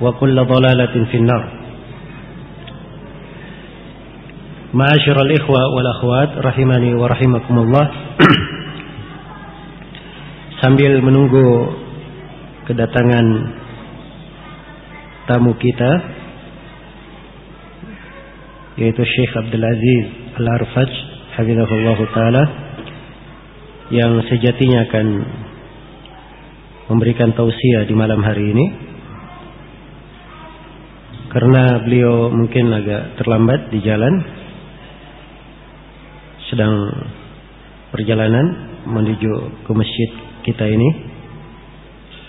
وكل ضلالة في النار معاشر الإخوة والأخوات rahimani wa rahimakumullah sambil menunggu kedatangan tamu kita yaitu Syekh Abdul Aziz Al-Arfaj hafizahullah taala yang sejatinya akan memberikan tausiah di malam hari ini karena beliau mungkin agak terlambat di jalan sedang perjalanan menuju ke masjid kita ini.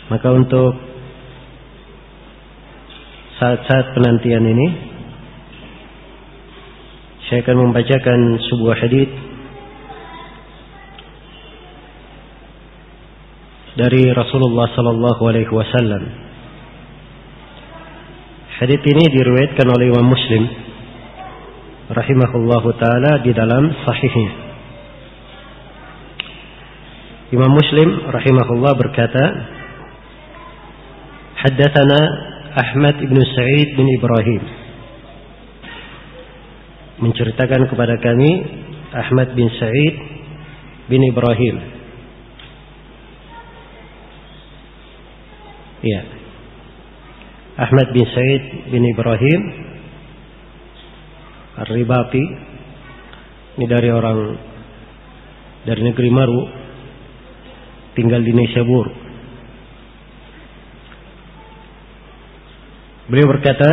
Maka untuk saat-saat penantian ini saya akan membacakan sebuah hadis dari Rasulullah sallallahu alaihi wasallam Hadis ini diriwayatkan oleh Imam Muslim rahimahullahu taala di dalam sahihnya. Imam Muslim rahimahullah berkata, "Haddatsana Ahmad bin Sa'id bin Ibrahim." Menceritakan kepada kami Ahmad bin Sa'id bin Ibrahim. Iya. Ahmad bin Said bin Ibrahim Ar-Ribati ini dari orang dari negeri Maru tinggal di Nesabur beliau berkata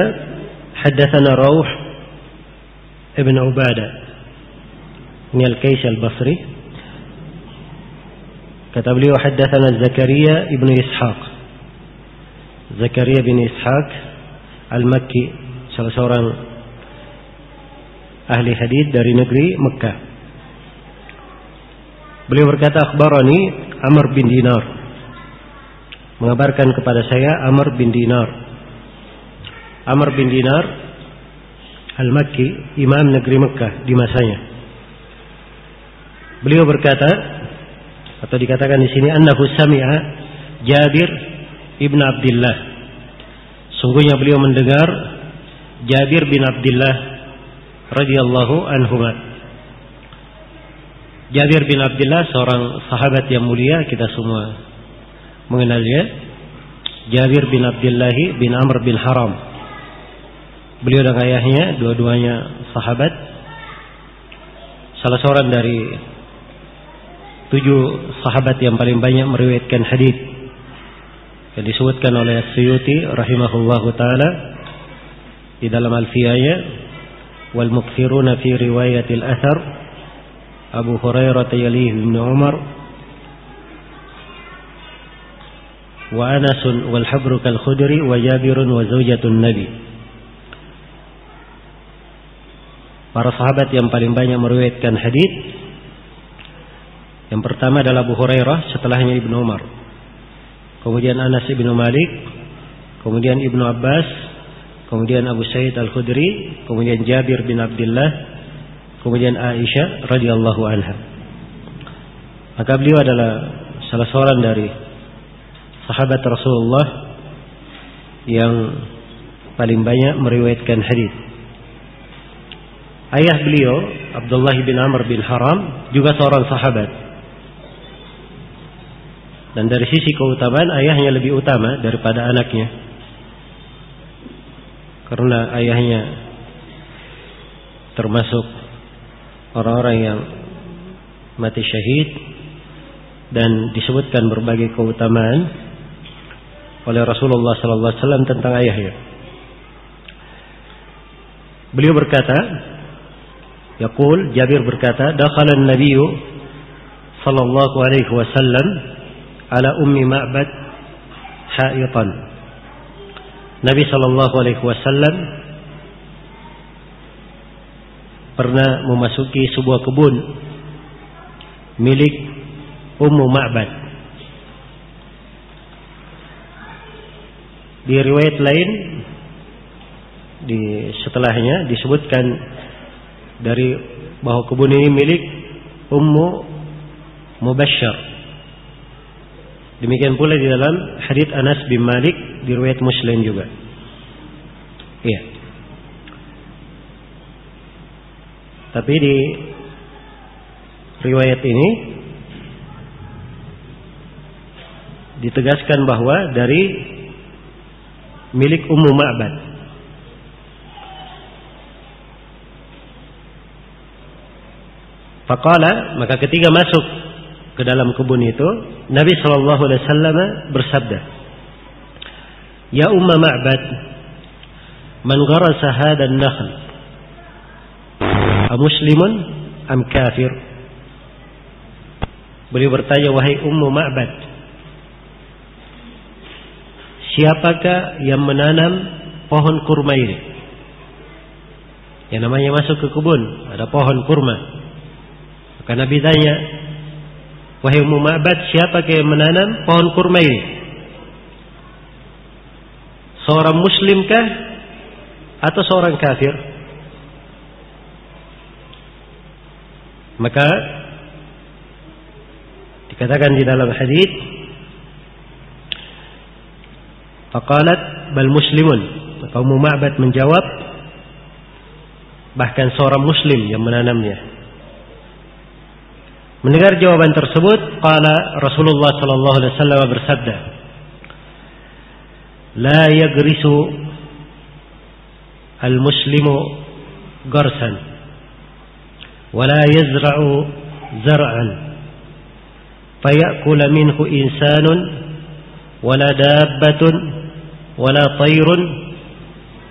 haddatsana Rauh ibn Ubadah ini Al-Kais Al-Basri kata beliau haddatsana Zakaria ibn Ishaq Zakaria bin Ishaq Al-Makki salah seorang ahli hadis dari negeri Mekah. Beliau berkata, "Akhbarani Amr bin Dinar." Mengabarkan kepada saya Amr bin Dinar. Amr bin Dinar Al-Makki, imam negeri Mekah di masanya. Beliau berkata atau dikatakan di sini annahu sami'a Jabir ibn Abdullah. Sungguhnya beliau mendengar Jabir bin Abdullah radhiyallahu anhuma. Jabir bin Abdullah seorang sahabat yang mulia kita semua mengenal dia. Jabir bin Abdullah bin Amr bin Haram. Beliau dan ayahnya dua-duanya sahabat. Salah seorang dari tujuh sahabat yang paling banyak meriwayatkan hadis yang disebutkan oleh Suyuti rahimahullahu taala di dalam alfiyahnya wal mukthiruna fi riwayatil athar Abu Hurairah yalih bin Umar wa Anas wal Habru kal Khudri wa Jabir wa zaujatun Nabi. Para sahabat yang paling banyak meriwayatkan hadis yang pertama adalah Abu Hurairah setelahnya Ibnu Umar kemudian Anas ibnu Malik, kemudian Ibnu Abbas, kemudian Abu Sa'id Al-Khudri, kemudian Jabir bin Abdullah, kemudian Aisyah radhiyallahu anha. Maka beliau adalah salah seorang dari sahabat Rasulullah yang paling banyak meriwayatkan hadis. Ayah beliau Abdullah bin Amr bin Haram juga seorang sahabat. Dan dari sisi keutamaan ayahnya lebih utama daripada anaknya. Karena ayahnya termasuk orang-orang yang mati syahid dan disebutkan berbagai keutamaan oleh Rasulullah sallallahu alaihi wasallam tentang ayahnya. Beliau berkata, Yaqul Jabir berkata, dakhala an-nabiy sallallahu alaihi wasallam ala ummi Ma'bad haitan. Nabi sallallahu alaihi wasallam pernah memasuki sebuah kebun milik Ummu Ma'bad. Di riwayat lain di setelahnya disebutkan dari bahwa kebun ini milik Ummu Mubashshar. Demikian pula di dalam hadits Anas bin Malik di riwayat Muslim juga. Iya. Tapi di riwayat ini ditegaskan bahwa dari milik Ummu Ma'bad. Faqala maka ketika masuk ke dalam kebun itu Nabi Shallallahu Alaihi Wasallam bersabda, Ya Umma Ma'bad, man gharasa hada an-nakhl, muslimun am kafir? Beliau bertanya, wahai Ummu Ma'bad, siapakah yang menanam pohon kurma ini? Yang namanya masuk ke kebun, ada pohon kurma. Maka Nabi tanya, Wahai Ummu siapa yang menanam pohon kurma ini? Seorang muslimkah atau seorang kafir? Maka dikatakan di dalam hadis Faqalat bal muslimun. Maka Ummu menjawab bahkan seorang muslim yang menanamnya. Mendengar jawaban tersebut, qala Rasulullah sallallahu alaihi wasallam bersabda, "La yagrisu al-muslimu garsan wa la yazra'u zar'an fayakula minhu insanun wala dabbatun wala tayrun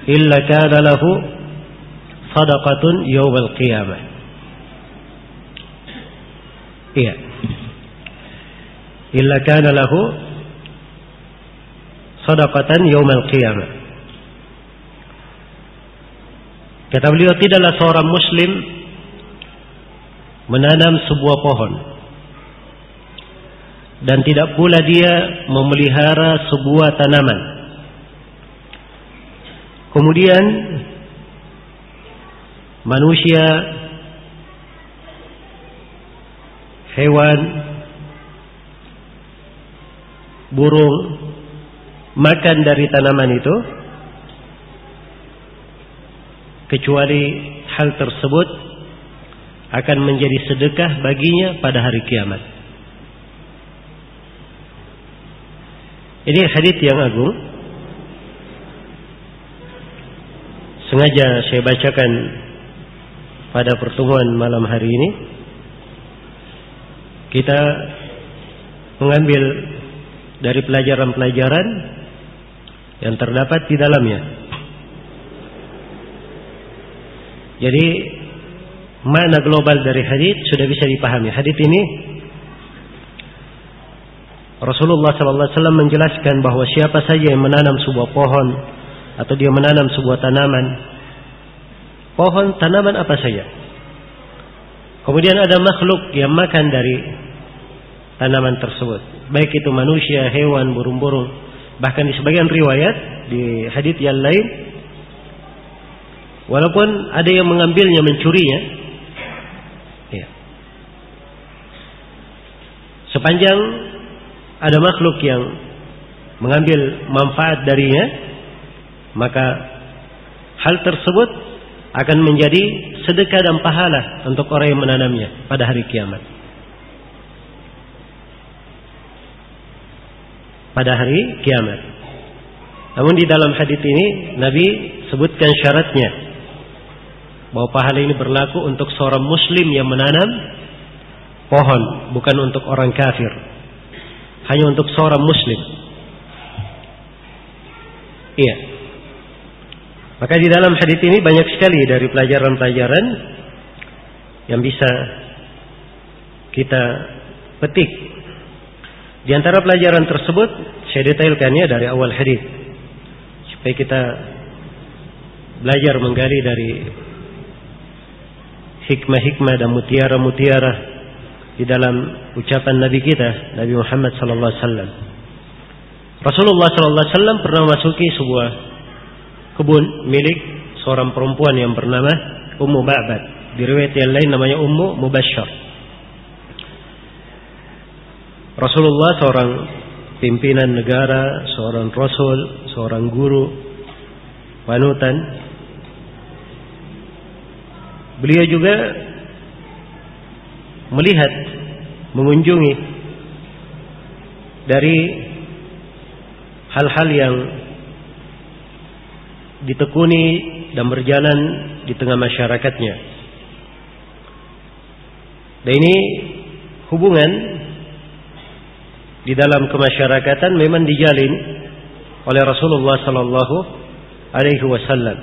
illa kana lahu sadaqatun yawm al-qiyamah." Iya. Illa kana lahu sadaqatan yaumal qiyamah. Kata beliau tidaklah seorang muslim menanam sebuah pohon dan tidak pula dia memelihara sebuah tanaman. Kemudian manusia hewan, burung makan dari tanaman itu kecuali hal tersebut akan menjadi sedekah baginya pada hari kiamat. Ini hadis yang agung. Sengaja saya bacakan pada pertemuan malam hari ini kita mengambil dari pelajaran-pelajaran yang terdapat di dalamnya. Jadi mana global dari hadis sudah bisa dipahami. Hadis ini Rasulullah SAW menjelaskan bahwa siapa saja yang menanam sebuah pohon atau dia menanam sebuah tanaman, pohon tanaman apa saja, Kemudian ada makhluk yang makan dari tanaman tersebut. Baik itu manusia, hewan, burung-burung. Bahkan di sebagian riwayat di hadits yang lain Walaupun ada yang mengambilnya, mencurinya. Ya. Sepanjang ada makhluk yang mengambil manfaat darinya, maka hal tersebut akan menjadi sedekah dan pahala untuk orang yang menanamnya pada hari kiamat. Pada hari kiamat. Namun di dalam hadis ini Nabi sebutkan syaratnya bahwa pahala ini berlaku untuk seorang muslim yang menanam pohon, bukan untuk orang kafir. Hanya untuk seorang muslim. Iya. Maka di dalam hadis ini banyak sekali dari pelajaran-pelajaran yang bisa kita petik. Di antara pelajaran tersebut saya detailkannya dari awal hadis supaya kita belajar menggali dari hikmah-hikmah dan mutiara-mutiara di dalam ucapan Nabi kita Nabi Muhammad sallallahu alaihi wasallam. Rasulullah sallallahu alaihi wasallam pernah masuki sebuah kebun milik seorang perempuan yang bernama Ummu Ba'bad. Di riwayat yang lain namanya Ummu Mubashshar. Rasulullah seorang pimpinan negara, seorang rasul, seorang guru, panutan. Beliau juga melihat, mengunjungi dari hal-hal yang ditekuni dan berjalan di tengah masyarakatnya. Dan ini hubungan di dalam kemasyarakatan memang dijalin oleh Rasulullah sallallahu alaihi wasallam.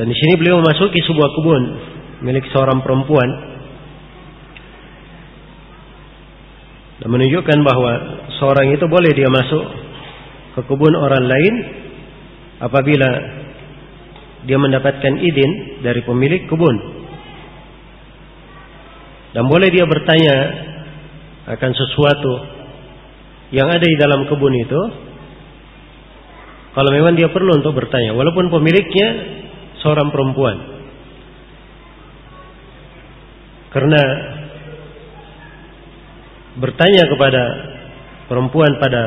Dan di sini beliau memasuki sebuah kebun milik seorang perempuan dan menunjukkan bahwa seorang itu boleh dia masuk ke kebun orang lain apabila dia mendapatkan izin dari pemilik kebun. Dan boleh dia bertanya akan sesuatu yang ada di dalam kebun itu. Kalau memang dia perlu untuk bertanya, walaupun pemiliknya seorang perempuan. Karena bertanya kepada perempuan pada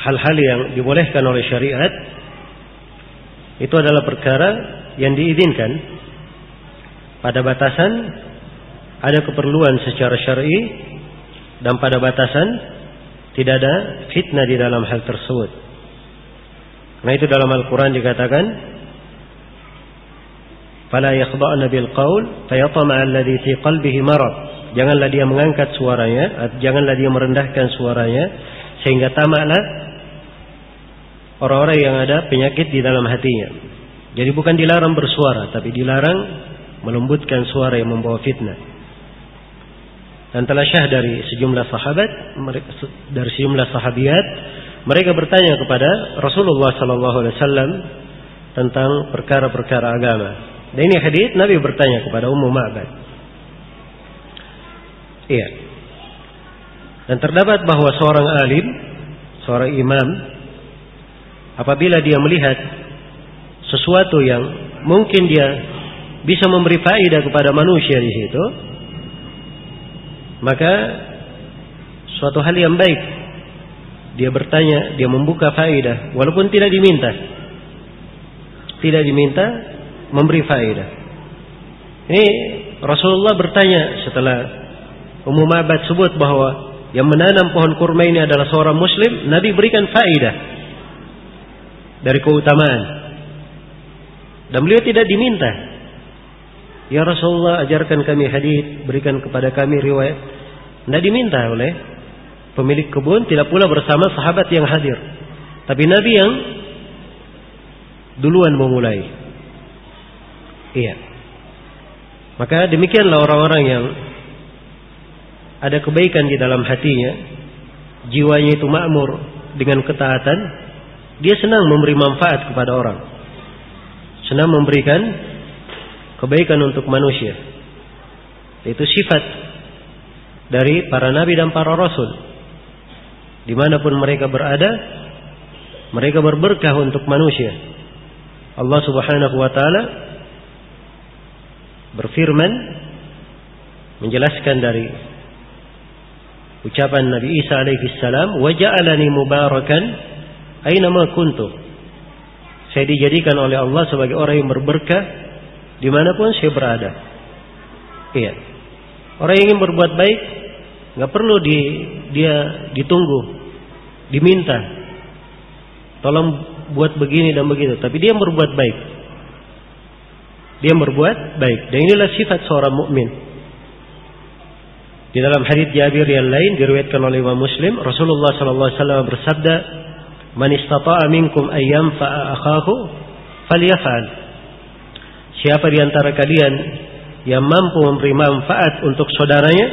hal-hal yang dibolehkan oleh syariat itu adalah perkara yang diizinkan pada batasan ada keperluan secara syar'i dan pada batasan tidak ada fitnah di dalam hal tersebut. Karena itu dalam Al-Qur'an dikatakan fala yakhda'na bil qaul fayatma'a alladhi fi qalbihi marad. Janganlah dia mengangkat suaranya, janganlah dia merendahkan suaranya sehingga tamaklah orang-orang yang ada penyakit di dalam hatinya. Jadi bukan dilarang bersuara, tapi dilarang melembutkan suara yang membawa fitnah. Dan telah syah dari sejumlah sahabat, dari sejumlah sahabiat, mereka bertanya kepada Rasulullah sallallahu alaihi wasallam tentang perkara-perkara agama. Dan ini hadis Nabi bertanya kepada Ummu Ma'bad. Iya. Dan terdapat bahwa seorang alim, seorang imam apabila dia melihat sesuatu yang mungkin dia bisa memberi faedah kepada manusia di situ, maka suatu hal yang baik dia bertanya, dia membuka faedah walaupun tidak diminta. Tidak diminta memberi faedah. Ini Rasulullah bertanya setelah Umum Abad sebut bahwa yang menanam pohon kurma ini adalah seorang muslim, Nabi berikan faedah dari keutamaan. Dan beliau tidak diminta. Ya Rasulullah ajarkan kami hadis, berikan kepada kami riwayat. Tidak diminta oleh pemilik kebun, tidak pula bersama sahabat yang hadir. Tapi Nabi yang duluan memulai. Iya. Maka demikianlah orang-orang yang ada kebaikan di dalam hatinya, jiwanya itu makmur dengan ketaatan, dia senang memberi manfaat kepada orang. Senang memberikan kebaikan untuk manusia. Itu sifat dari para nabi dan para rasul. Di mana pun mereka berada, Mereka berberkah untuk manusia. Allah Subhanahu wa taala berfirman menjelaskan dari ucapan Nabi Isa alaihi salam, "Wa mubarakan aina ma kuntu." Saya dijadikan oleh Allah sebagai orang yang berberkah di mana pun saya berada. Iya. Orang yang ingin berbuat baik nggak perlu di, dia ditunggu, diminta. Tolong buat begini dan begitu, tapi dia berbuat baik. Dia berbuat baik. Dan inilah sifat seorang mukmin. Di dalam hadis Jabir yang lain diriwayatkan oleh Imam Muslim, Rasulullah sallallahu alaihi wasallam bersabda, "Man istata'a minkum ayyam fa'a akhahu falyaf'al." Siapa di antara kalian yang mampu memberi manfaat untuk saudaranya,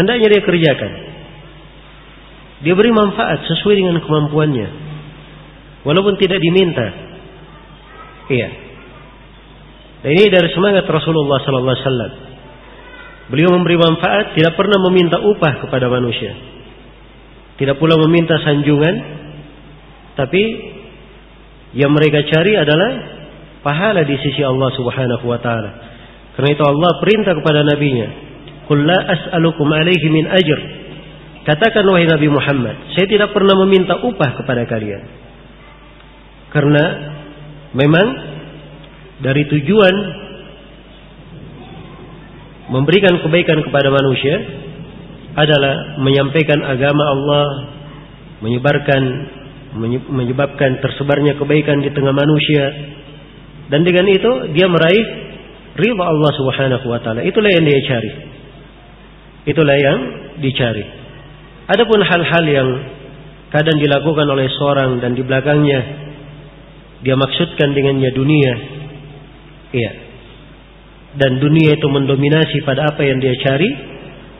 hendaknya dia kerjakan. Dia beri manfaat sesuai dengan kemampuannya. Walaupun tidak diminta. Iya. Dan ini dari semangat Rasulullah sallallahu alaihi wasallam. Beliau memberi manfaat, tidak pernah meminta upah kepada manusia. Tidak pula meminta sanjungan, tapi yang mereka cari adalah pahala di sisi Allah Subhanahu wa taala. Karena itu Allah perintah kepada nabinya, "Qul la as'alukum alaihi min ajr." Katakan wahai Nabi Muhammad, saya tidak pernah meminta upah kepada kalian. Karena memang dari tujuan memberikan kebaikan kepada manusia adalah menyampaikan agama Allah, menyebarkan menyebabkan tersebarnya kebaikan di tengah manusia dan dengan itu dia meraih ridha Allah Subhanahu wa taala. Itulah yang dia cari. Itulah yang dicari. Adapun hal-hal yang kadang dilakukan oleh seorang dan di belakangnya dia maksudkan dengannya dunia. Iya dan dunia itu mendominasi pada apa yang dia cari,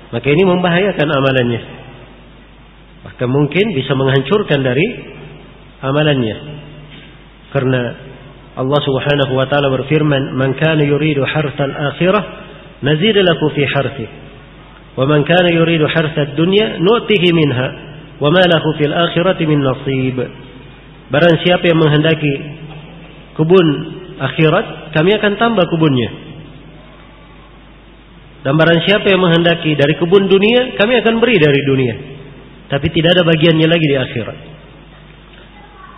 maka ini membahayakan amalannya. Bahkan mungkin bisa menghancurkan dari amalannya. Karena Allah Subhanahu wa taala berfirman, "Man kana yuridu harthal akhirah, nazid lahu fi harthi. Wa man kana yuridu harthad dunya, nu'tihi minha, wa ma lahu fil akhirati min nasib." Barang siapa yang menghendaki kebun akhirat, kami akan tambah kebunnya. Dan barang siapa yang menghendaki dari kebun dunia, kami akan beri dari dunia. Tapi tidak ada bagiannya lagi di akhirat.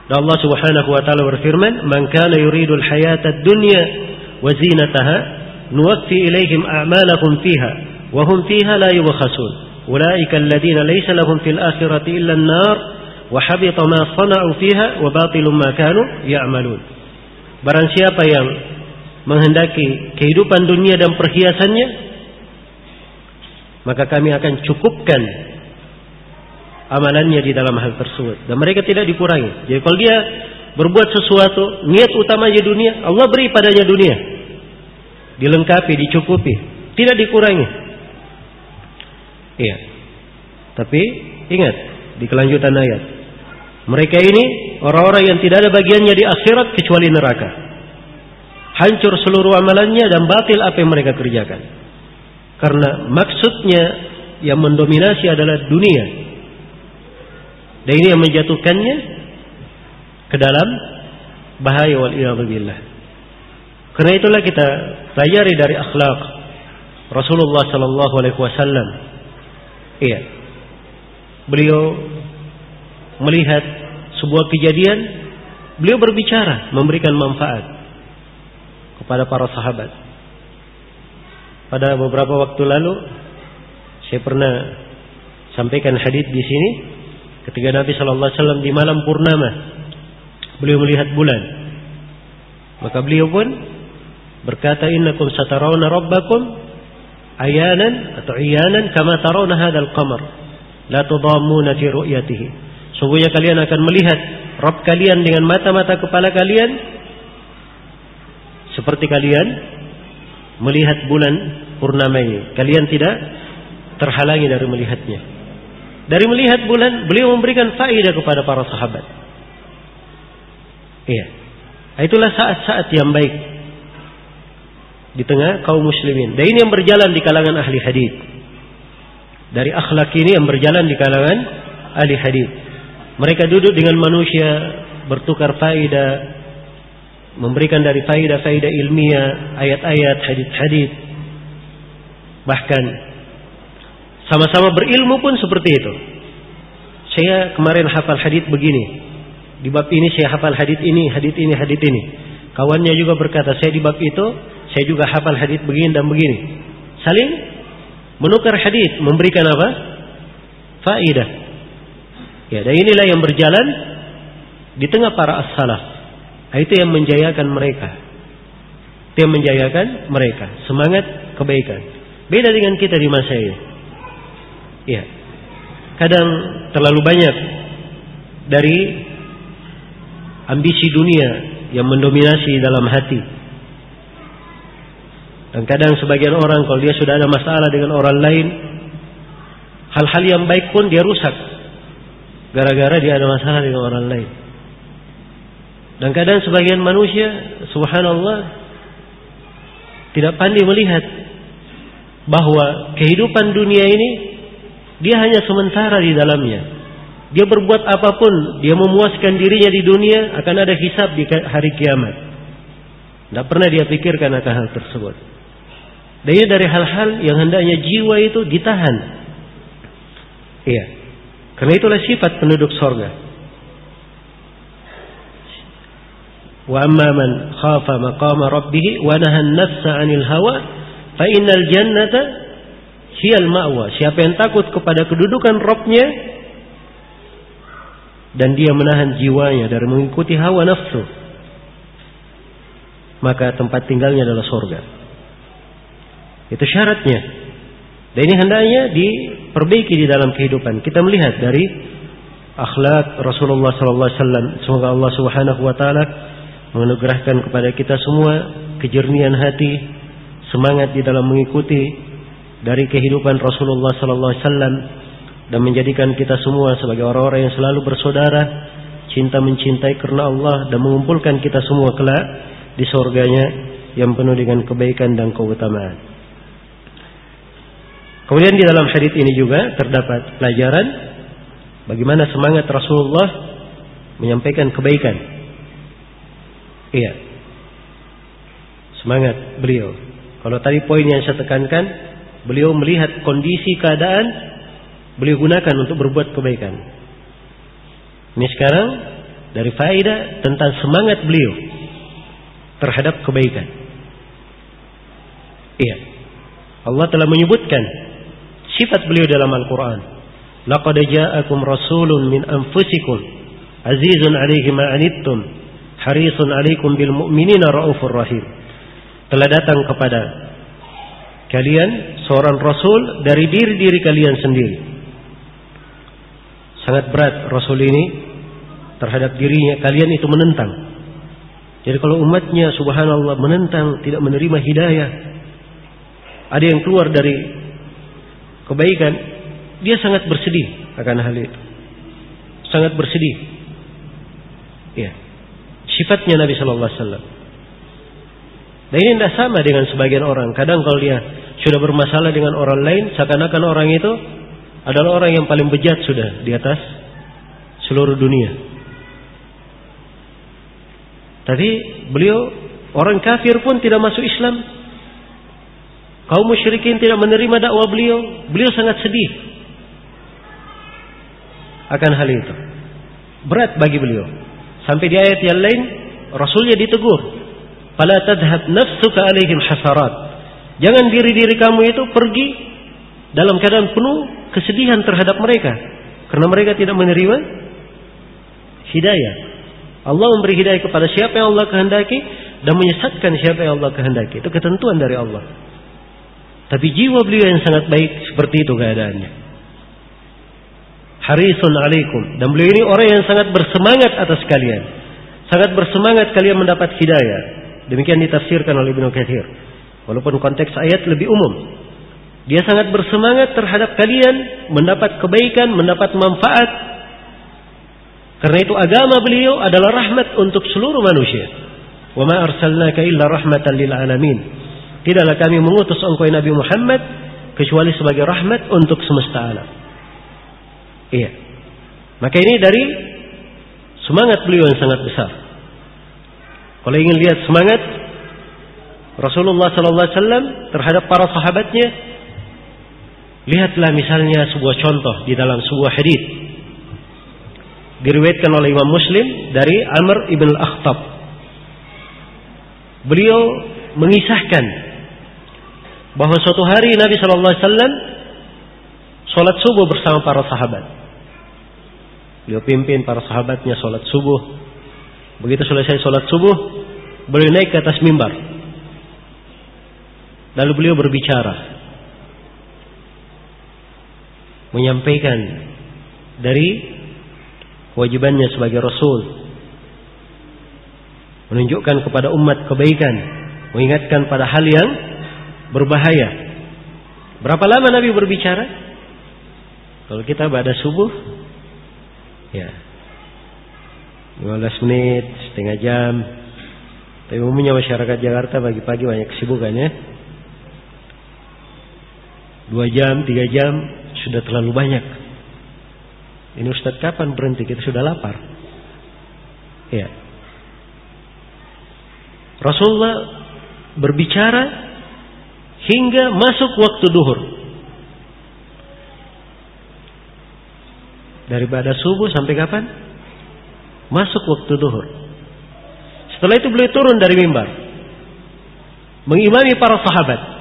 Dan Allah Subhanahu wa taala berfirman, "Man kana yuridul hayata ad-dunya wa zinataha, nuwaffi ilaihim a'malahum fiha wa hum fiha la yubkhasun. Ulaika alladhina laysa lahum fil akhirati illa an-nar wa habita ma sana'u fiha wa batilum ma kanu ya'malun." Barang siapa yang menghendaki kehidupan dunia dan perhiasannya, maka kami akan cukupkan amalannya di dalam hal tersebut dan mereka tidak dikurangi. Jadi kalau dia berbuat sesuatu, niat utamanya dunia, Allah beri padanya dunia. Dilengkapi, dicukupi, tidak dikurangi. Iya. Tapi ingat di kelanjutan ayat. Mereka ini orang-orang yang tidak ada bagiannya di akhirat kecuali neraka. Hancur seluruh amalannya dan batil apa yang mereka kerjakan. Karena maksudnya yang mendominasi adalah dunia. Dan ini yang menjatuhkannya ke dalam bahaya wal billah. Karena itulah kita pelajari dari akhlak Rasulullah sallallahu alaihi wasallam. Iya. Beliau melihat sebuah kejadian, beliau berbicara, memberikan manfaat kepada para sahabat. Pada beberapa waktu lalu saya pernah sampaikan hadis di sini ketika Nabi Shallallahu Alaihi Wasallam di malam purnama beliau melihat bulan maka beliau pun berkata innakum satarawna rabbakum ayanan atau iyanan kama tarawna hadzal qamar la tudammuna fi ru'yatihi sungguhnya kalian akan melihat Rabb kalian dengan mata-mata kepala kalian seperti kalian melihat bulan purnama ini. Kalian tidak terhalangi dari melihatnya. Dari melihat bulan, beliau memberikan faedah kepada para sahabat. Iya. Itulah saat-saat yang baik di tengah kaum muslimin. Dan ini yang berjalan di kalangan ahli hadis. Dari akhlak ini yang berjalan di kalangan ahli hadis. Mereka duduk dengan manusia bertukar faedah, memberikan dari faedah-faedah ilmiah, ayat-ayat, hadis-hadis. Bahkan sama-sama berilmu pun seperti itu. Saya kemarin hafal hadis begini. Di bab ini saya hafal hadis ini, hadis ini, hadis ini. Kawannya juga berkata, saya di bab itu, saya juga hafal hadis begini dan begini. Saling menukar hadis, memberikan apa? Faidah. Ya, dan inilah yang berjalan di tengah para as-salaf. Nah, itu yang menjayakan mereka. Itu yang menjayakan mereka. Semangat kebaikan. Beda dengan kita di masa ini. Ya. Kadang terlalu banyak dari ambisi dunia yang mendominasi dalam hati. Dan kadang sebagian orang kalau dia sudah ada masalah dengan orang lain, hal-hal yang baik pun dia rusak. Gara-gara dia ada masalah dengan orang lain. Dan kadang sebagian manusia, subhanallah, tidak pandai melihat bahwa kehidupan dunia ini dia hanya sementara di dalamnya. Dia berbuat apa pun, dia memuaskan dirinya di dunia akan ada hisab di hari kiamat. Tidak pernah dia pikirkan akan hal tersebut. Dan ini dari hal-hal yang hendaknya jiwa itu ditahan. Iya. Karena itulah sifat penduduk sorga. Wa amma khafa maqama rabbih wa nahan nafsa 'anil hawa fa innal jannata hiyal ma'wa. Siapa yang takut kepada kedudukan Rabbnya dan dia menahan jiwanya dari mengikuti hawa nafsu maka tempat tinggalnya adalah surga itu syaratnya. Dan ini hendaknya diperbaiki di dalam kehidupan. Kita melihat dari akhlak Rasulullah sallallahu alaihi wasallam. Semoga Allah Subhanahu wa taala menganugerahkan kepada kita semua kejernihan hati semangat di dalam mengikuti dari kehidupan Rasulullah sallallahu alaihi wasallam dan menjadikan kita semua sebagai orang-orang yang selalu bersaudara, cinta mencintai karena Allah dan mengumpulkan kita semua kelak di surganya yang penuh dengan kebaikan dan keutamaan. Kemudian di dalam hadis ini juga terdapat pelajaran bagaimana semangat Rasulullah menyampaikan kebaikan. Iya. Semangat beliau. Kalau tadi poin yang saya tekankan, beliau melihat kondisi keadaan beliau gunakan untuk berbuat kebaikan. Ini sekarang dari faedah tentang semangat beliau terhadap kebaikan. Iya. Allah telah menyebutkan sifat beliau dalam Al-Qur'an. Laqad ja'akum rasulun min anfusikum azizun 'alaihi ma 'anittum harisun 'alaikum bil mu'minina raufur rahim. Telah datang kepada kalian seorang rasul dari diri-diri kalian sendiri Sangat berat Rasul ini terhadap dirinya kalian itu menentang. Jadi kalau umatnya subhanallah menentang tidak menerima hidayah. Ada yang keluar dari kebaikan, dia sangat bersedih akan hal itu. Sangat bersedih. Ya. Sifatnya Nabi Shallallahu alaihi wasallam. Dan ini tidak sama dengan sebagian orang. Kadang kalau dia sudah bermasalah dengan orang lain, seakan-akan orang itu adalah orang yang paling bejat sudah di atas seluruh dunia. Tapi beliau orang kafir pun tidak masuk Islam. Kaum musyrikin tidak menerima dakwah beliau. Beliau sangat sedih akan hal itu. Berat bagi beliau. Sampai di ayat yang lain Rasulnya ditegur. Fala tadhhab nafsuka alaihim hasarat. Jangan diri-diri kamu itu pergi dalam keadaan penuh kesedihan terhadap mereka karena mereka tidak menerima hidayah. Allah memberi hidayah kepada siapa yang Allah kehendaki dan menyesatkan siapa yang Allah kehendaki. Itu ketentuan dari Allah. Tapi jiwa beliau yang sangat baik seperti itu keadaannya. Harisun alaikum. Dan beliau ini orang yang sangat bersemangat atas kalian. Sangat bersemangat kalian mendapat hidayah. Demikian ditafsirkan oleh Ibnu Katsir. Walaupun konteks ayat lebih umum. Dia sangat bersemangat terhadap kalian mendapat kebaikan, mendapat manfaat. Karena itu agama beliau adalah rahmat untuk seluruh manusia. Wa ma arsalnaka illa rahmatan lil alamin. Tidaklah kami mengutus engkau Nabi Muhammad kecuali sebagai rahmat untuk semesta alam. Iya. Maka ini dari Semangat beliau yang sangat besar. Kalau ingin lihat semangat Rasulullah sallallahu alaihi wasallam terhadap para sahabatnya, lihatlah misalnya sebuah contoh di dalam sebuah hadis diriwayatkan oleh Imam Muslim dari Amr ibn al-Akhtab. Beliau mengisahkan bahwa suatu hari Nabi sallallahu alaihi wasallam salat subuh bersama para sahabat. Beliau pimpin para sahabatnya sholat subuh. Begitu selesai sholat subuh, beliau naik ke atas mimbar. Lalu beliau berbicara. Menyampaikan dari kewajibannya sebagai Rasul. Menunjukkan kepada umat kebaikan. Mengingatkan pada hal yang berbahaya. Berapa lama Nabi berbicara? Kalau kita pada subuh, Ya. 15 menit, setengah jam. Tapi umumnya masyarakat Jakarta pagi-pagi banyak kesibukan ya. Dua jam, tiga jam sudah terlalu banyak. Ini Ustadz kapan berhenti? Kita sudah lapar. Ya. Rasulullah berbicara hingga masuk waktu duhur. Daripada subuh sampai kapan? Masuk waktu duhur. Setelah itu beliau turun dari mimbar. Mengimami para sahabat.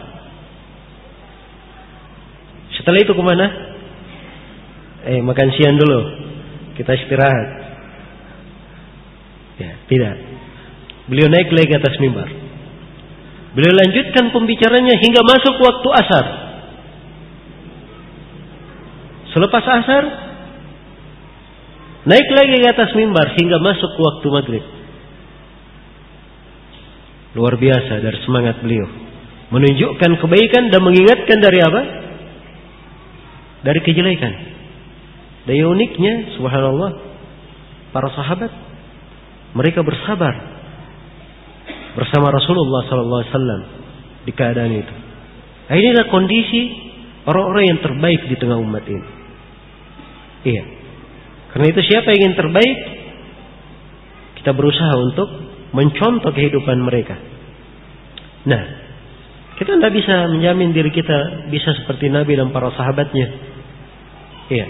Setelah itu ke mana? Eh makan siang dulu. Kita istirahat. Ya, tidak. Beliau naik lagi ke atas mimbar. Beliau lanjutkan pembicaranya hingga masuk waktu asar. Selepas asar, Naik lagi ke atas mimbar hingga masuk waktu maghrib. Luar biasa dari semangat beliau. Menunjukkan kebaikan dan mengingatkan dari apa? Dari kejelekan. Daya uniknya, subhanallah, para sahabat mereka bersabar bersama Rasulullah wasallam di keadaan itu. Nah, inilah kondisi orang-orang yang terbaik di tengah umat ini. Iya. Karena itu siapa yang ingin terbaik, kita berusaha untuk mencontoh kehidupan mereka. Nah, kita tidak bisa menjamin diri kita bisa seperti Nabi dan para sahabatnya. Iya.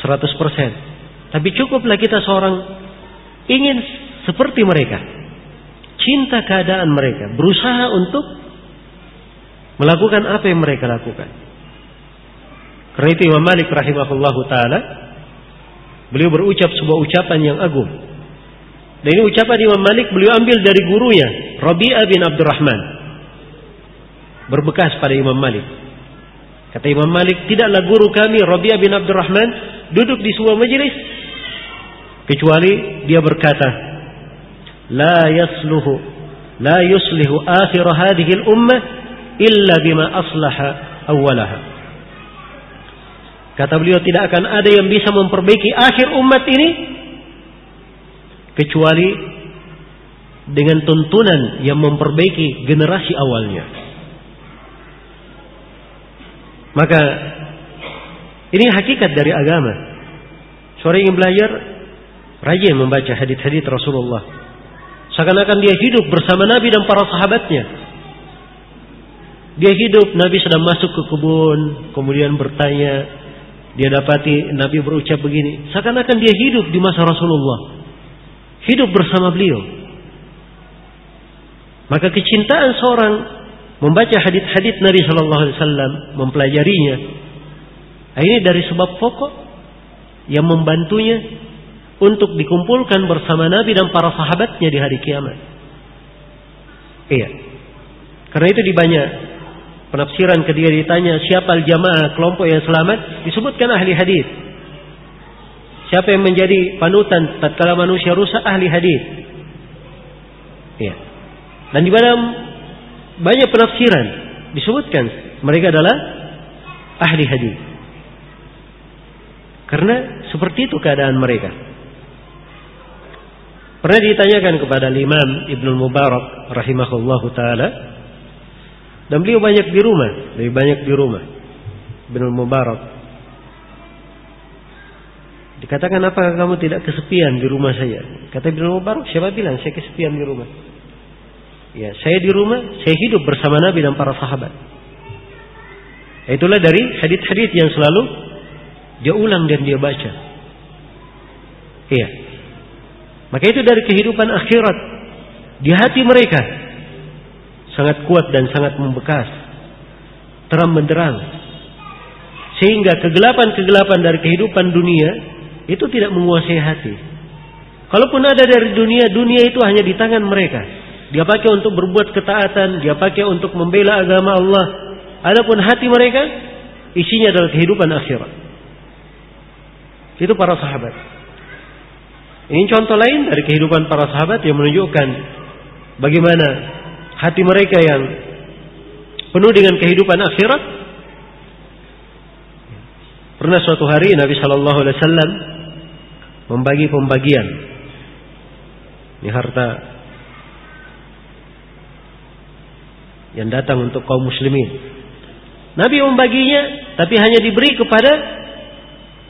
100%. Tapi cukuplah kita seorang ingin seperti mereka. Cinta keadaan mereka. Berusaha untuk melakukan apa yang mereka lakukan. Karena Imam Malik rahimahullahu taala Beliau berucap sebuah ucapan yang agung. Dan ini ucapan Imam Malik beliau ambil dari gurunya, Rabi'ah bin Abdurrahman. Berbekas pada Imam Malik. Kata Imam Malik, tidaklah guru kami Rabi'ah bin Abdurrahman duduk di sebuah majelis kecuali dia berkata, "La yasluhu la yuslihu akhir hadhihi al-ummah illa bima aslaha awwalaha." Kata beliau tidak akan ada yang bisa memperbaiki akhir umat ini kecuali dengan tuntunan yang memperbaiki generasi awalnya. Maka ini hakikat dari agama. Seorang ingin belajar rajin membaca hadis-hadis Rasulullah. Seakan-akan dia hidup bersama Nabi dan para sahabatnya. Dia hidup, Nabi sedang masuk ke kebun, kemudian bertanya, dia dapati Nabi berucap begini, seakan-akan dia hidup di masa Rasulullah. Hidup bersama beliau. Maka kecintaan seorang membaca hadis-hadis Nabi Shallallahu Alaihi Wasallam, mempelajarinya, ini dari sebab pokok yang membantunya untuk dikumpulkan bersama Nabi dan para sahabatnya di hari kiamat. Iya. Karena itu di banyak penafsiran ketika ditanya siapa jamaah kelompok yang selamat disebutkan ahli hadis. Siapa yang menjadi panutan tatkala manusia rusak ahli hadis. Ya. Dan di dalam banyak penafsiran disebutkan mereka adalah ahli hadis. Karena seperti itu keadaan mereka. Pernah ditanyakan kepada Imam Ibnu Mubarak rahimahullahu taala dan beliau banyak di rumah, lebih banyak di rumah. Ibnu Mubarak. Dikatakan apa kamu tidak kesepian di rumah saya? Kata Ibnu Umar, siapa bilang saya kesepian di rumah? Ya, saya di rumah, saya hidup bersama Nabi dan para sahabat. Itulah dari hadis-hadis yang selalu dia ulang dan dia baca. Iya. Maka itu dari kehidupan akhirat di hati mereka sangat kuat dan sangat membekas, terang benderang. Sehingga kegelapan-kegelapan dari kehidupan dunia itu tidak menguasai hati. Kalaupun ada dari dunia, dunia itu hanya di tangan mereka. Dia pakai untuk berbuat ketaatan, dia pakai untuk membela agama Allah. Adapun hati mereka isinya adalah kehidupan akhirat. Itu para sahabat. Ini contoh lain dari kehidupan para sahabat yang menunjukkan bagaimana hati mereka yang penuh dengan kehidupan akhirat. Pernah suatu hari Nabi Shallallahu Alaihi Wasallam membagi pembagian ini harta yang datang untuk kaum muslimin. Nabi membaginya tapi hanya diberi kepada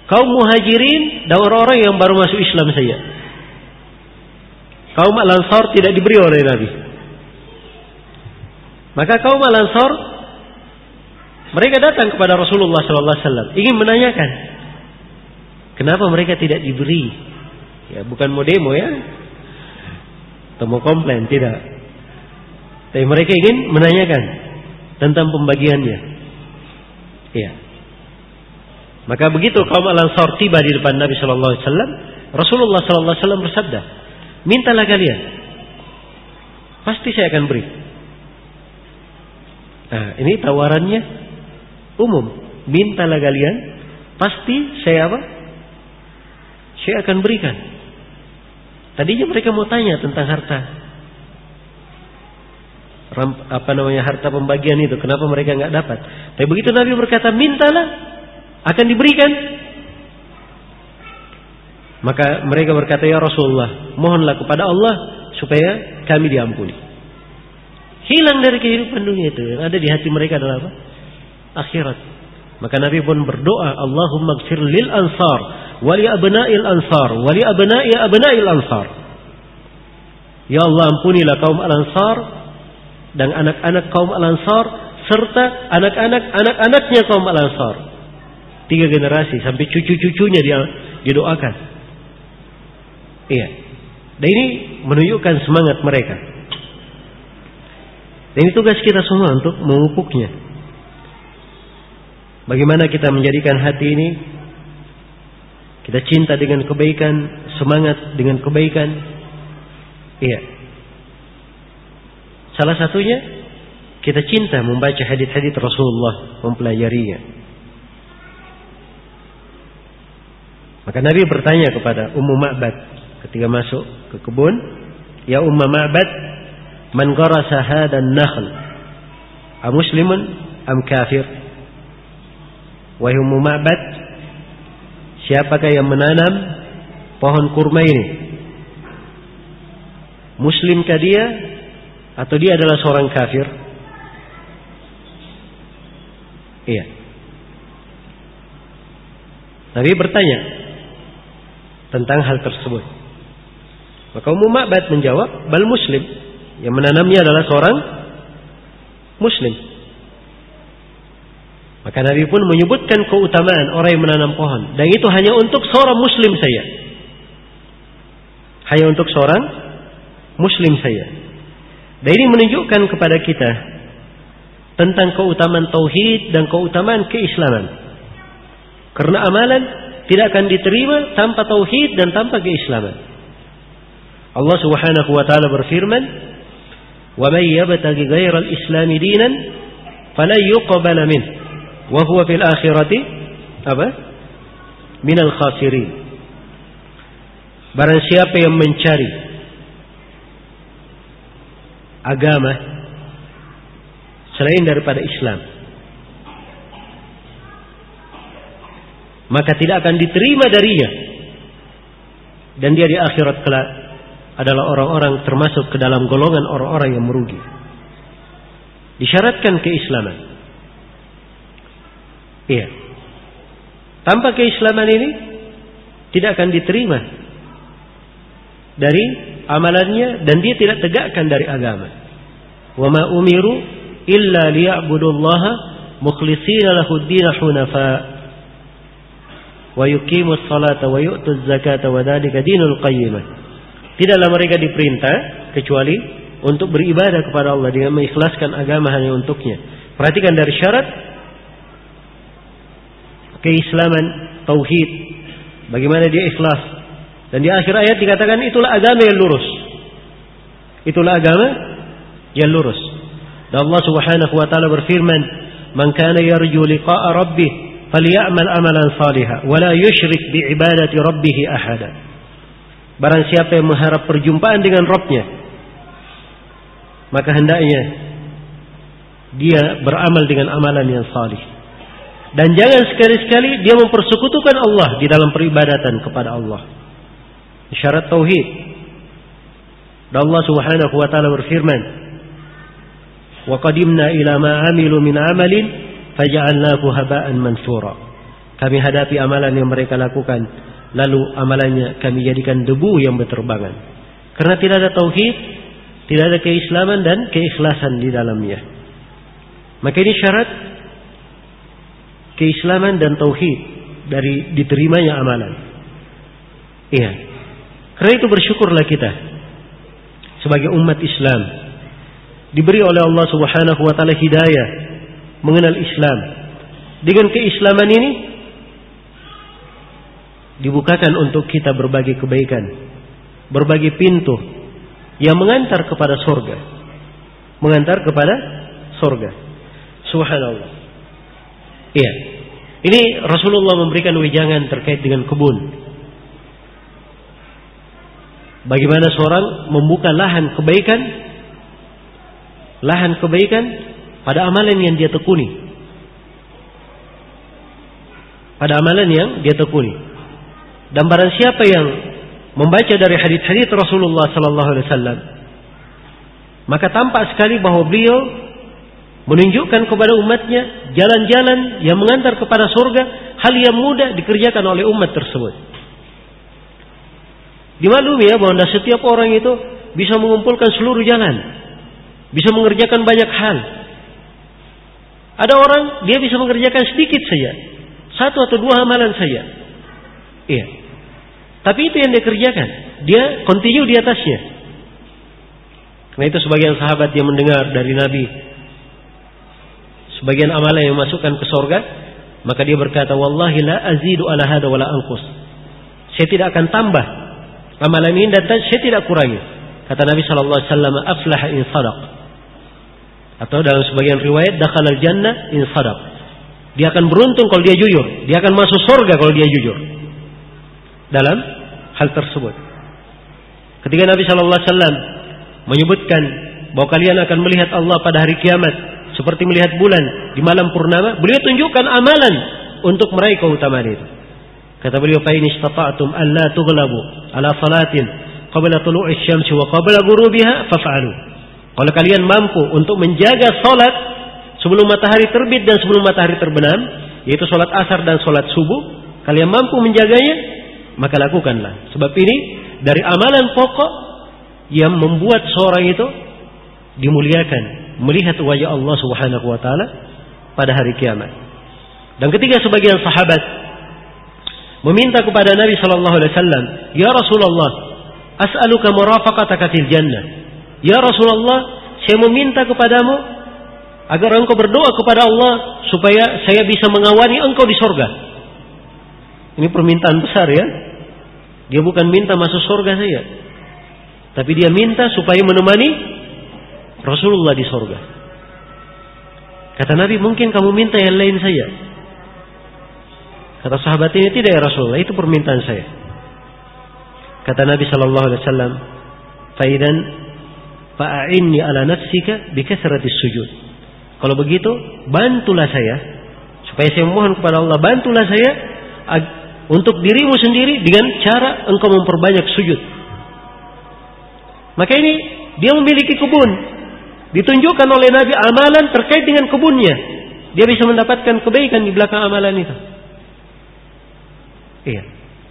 kaum muhajirin dan orang-orang yang baru masuk Islam saja. Kaum Al-Ansar tidak diberi oleh Nabi. Maka kaum Al-Ansar mereka datang kepada Rasulullah SAW ingin menanyakan kenapa mereka tidak diberi. Ya, bukan mau demo ya. Atau mau komplain, tidak. Tapi mereka ingin menanyakan tentang pembagiannya. Iya. Maka begitu kaum Al-Ansar tiba di depan Nabi Shallallahu Alaihi Wasallam, Rasulullah Shallallahu Alaihi Wasallam bersabda, mintalah kalian, pasti saya akan beri. Nah, ini tawarannya umum. Mintalah kalian, pasti saya apa? Saya akan berikan. Tadinya mereka mau tanya tentang harta apa namanya harta pembagian itu kenapa mereka nggak dapat? Tapi begitu Nabi berkata mintalah akan diberikan. Maka mereka berkata ya Rasulullah mohonlah kepada Allah supaya kami diampuni. Hilang dari kehidupan dunia itu. Yang ada di hati mereka adalah apa? Akhirat. Maka Nabi pun berdoa Allahumma gfir lil ansar wali abna'il ansar wali abna'i abna'il ansar. Ya Allah ampunilah kaum al-ansar dan anak-anak kaum Al-Ansar serta anak-anak anak-anaknya kaum Al-Ansar. Tiga generasi sampai cucu-cucunya dia didoakan. Iya. Dan ini menunjukkan semangat mereka. Dan ini tugas kita semua untuk memupuknya. Bagaimana kita menjadikan hati ini kita cinta dengan kebaikan, semangat dengan kebaikan. Iya. Salah satunya kita cinta membaca hadis-hadis Rasulullah, mempelajarinya. Maka Nabi bertanya kepada Ummu Ma'bad ketika masuk ke kebun, "Ya Ummu Ma'bad, man qarasa hadan nakhl? A muslimun am kafir?" Wahai Ummu Ma'bad, siapakah yang menanam pohon kurma ini? Muslimkah dia atau dia adalah seorang kafir? Iya. Nabi bertanya tentang hal tersebut. Maka Ummu Ma'bad menjawab, "Bal muslim." Yang menanamnya adalah seorang muslim. Maka Nabi pun menyebutkan keutamaan orang yang menanam pohon. Dan itu hanya untuk seorang muslim saja. Hanya untuk seorang muslim saja. Dan ini menunjukkan kepada kita tentang keutamaan tauhid dan keutamaan keislaman. Karena amalan tidak akan diterima tanpa tauhid dan tanpa keislaman. Allah Subhanahu wa taala berfirman, "Wa may yabtaghi al-islam dinan falan yuqbala min wa huwa fil akhirati apa? Minal khasirin." Barang siapa yang mencari agama selain daripada Islam. Maka tidak akan diterima darinya. Dan dia di akhirat kelak adalah orang-orang termasuk ke dalam golongan orang-orang yang merugi. Disyaratkan keislaman. Iya. Tanpa keislaman ini tidak akan diterima dari amalannya dan dia tidak tegakkan dari agama. Wa ma umiru illa liya'budullaha mukhlishina lahu ad-din hunafa wa yuqimus salata wa yu'tuz zakata wa dzalika dinul qayyimah. Tidaklah mereka diperintah kecuali untuk beribadah kepada Allah dengan mengikhlaskan agama hanya untuknya. Perhatikan dari syarat keislaman, tauhid, bagaimana dia ikhlas. Dan di akhir ayat dikatakan itulah agama yang lurus. Itulah agama yang lurus. Dan Allah Subhanahu wa taala berfirman, "Man kana yarju liqa'a rabbih falyamal amalan salihah wa la yusyrik bi ibadati rabbih ahada." Barang siapa yang mengharap perjumpaan dengan Rabbnya, maka hendaknya dia beramal dengan amalan yang salih. Dan jangan sekali-sekali dia mempersekutukan Allah di dalam peribadatan kepada Allah. Syarat tauhid. Dan Allah Subhanahu wa taala berfirman, "Wa qadimna ila ma 'amilu min 'amalin faj'alnahu haba'an mansura." Kami hadapi amalan yang mereka lakukan, lalu amalannya kami jadikan debu yang berterbangan. Karena tidak ada tauhid, tidak ada keislaman dan keikhlasan di dalamnya. Maka ini syarat keislaman dan tauhid dari diterimanya amalan. Iya. Karena itu bersyukurlah kita sebagai umat Islam diberi oleh Allah Subhanahu wa taala hidayah mengenal Islam. Dengan keislaman ini dibukakan untuk kita berbagi kebaikan, berbagi pintu yang mengantar kepada surga. Mengantar kepada surga. Subhanallah. Iya. Ini Rasulullah memberikan wejangan terkait dengan kebun. Bagaimana seorang membuka lahan kebaikan, lahan kebaikan pada amalan yang dia tekuni. Pada amalan yang dia tekuni. Dan barang siapa yang membaca dari hadis-hadis Rasulullah sallallahu alaihi wasallam, maka tampak sekali bahwa beliau menunjukkan kepada umatnya jalan-jalan yang mengantar kepada surga, hal yang mudah dikerjakan oleh umat tersebut. Dimaklumi ya bahwa setiap orang itu bisa mengumpulkan seluruh jalan, bisa mengerjakan banyak hal. Ada orang dia bisa mengerjakan sedikit saja, satu atau dua amalan saja. Iya. Tapi itu yang dia kerjakan, dia continue di atasnya. Karena itu sebagian sahabat yang mendengar dari Nabi sebagian amalan yang masukkan ke surga, maka dia berkata, "Wallahi la azidu ala hada wala anqus." Saya tidak akan tambah amalan ini dan saya tidak kurangi. Kata Nabi sallallahu alaihi wasallam, "Aflaha in sadaq." Atau dalam sebagian riwayat, "Dakhala al-jannah in sadaq." Dia akan beruntung kalau dia jujur. Dia akan masuk surga kalau dia jujur. Dalam hal tersebut. Ketika Nabi sallallahu alaihi wasallam menyebutkan bahwa kalian akan melihat Allah pada hari kiamat seperti melihat bulan di malam purnama, beliau tunjukkan amalan untuk meraih keutamaan itu. Kata beliau, "Fa in istata'tum an la tughlabu ala salatin qabla tulu'i syamsi wa qabla ghurubiha faf'alu." Kalau kalian mampu untuk menjaga salat sebelum matahari terbit dan sebelum matahari terbenam, yaitu salat asar dan salat subuh, kalian mampu menjaganya, maka lakukanlah. Sebab ini dari amalan pokok yang membuat seorang itu dimuliakan melihat wajah Allah Subhanahu wa taala pada hari kiamat. Dan ketika sebagian sahabat meminta kepada Nabi sallallahu alaihi wasallam, "Ya Rasulullah, as'aluka murafaqataka fil jannah." Ya Rasulullah, saya meminta kepadamu agar engkau berdoa kepada Allah supaya saya bisa mengawani engkau di surga. Ini permintaan besar ya. Dia bukan minta masuk surga saya. Tapi dia minta supaya menemani Rasulullah di sorga. Kata Nabi, mungkin kamu minta yang lain saja. Kata sahabat ini, tidak ya Rasulullah, itu permintaan saya. Kata Nabi Shallallahu Alaihi Wasallam, Faidan fa'inni ala nafsika sujud. Kalau begitu, bantulah saya supaya saya memohon kepada Allah, bantulah saya untuk dirimu sendiri dengan cara engkau memperbanyak sujud. Maka ini dia memiliki kebun, Ditunjukkan oleh Nabi amalan terkait dengan kebunnya. Dia bisa mendapatkan kebaikan di belakang amalan itu. Iya.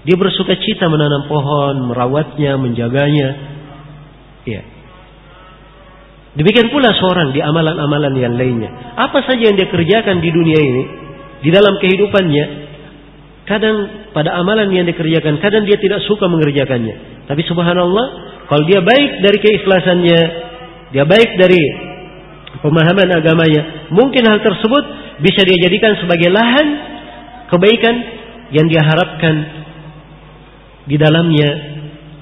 Dia bersuka cita menanam pohon, merawatnya, menjaganya. Ya. Demikian pula seorang di amalan-amalan yang lainnya. Apa saja yang dia kerjakan di dunia ini, di dalam kehidupannya, kadang pada amalan yang dikerjakan, kadang dia tidak suka mengerjakannya. Tapi subhanallah, kalau dia baik dari keikhlasannya, dia baik dari pemahaman agamanya, mungkin hal tersebut bisa dia jadikan sebagai lahan kebaikan yang dia harapkan di dalamnya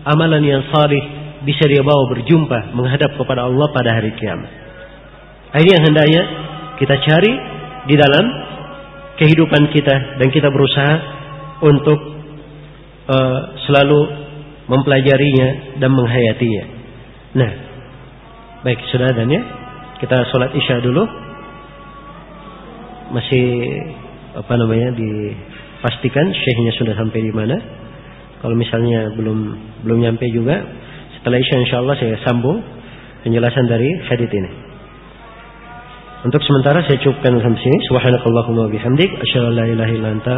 amalan yang salih bisa dia bawa berjumpa menghadap kepada Allah pada hari kiamat. Ini yang hendaknya kita cari di dalam kehidupan kita dan kita berusaha untuk uh, selalu mempelajarinya dan menghayatinya. Nah, baik sudah dan ya kita sholat isya dulu. Masih apa namanya dipastikan syekhnya sudah sampai di mana. Kalau misalnya belum belum nyampe juga setelah Isya insya Allah saya sambung penjelasan dari hadith ini. Untuk sementara saya cukupkan sampai sini. Subhanakallahumma bihamdik. Asyhadu an la ilaha illa anta.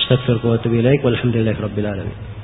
Astaghfiruka wa atubu ilaik. Walhamdulillahirabbil alamin.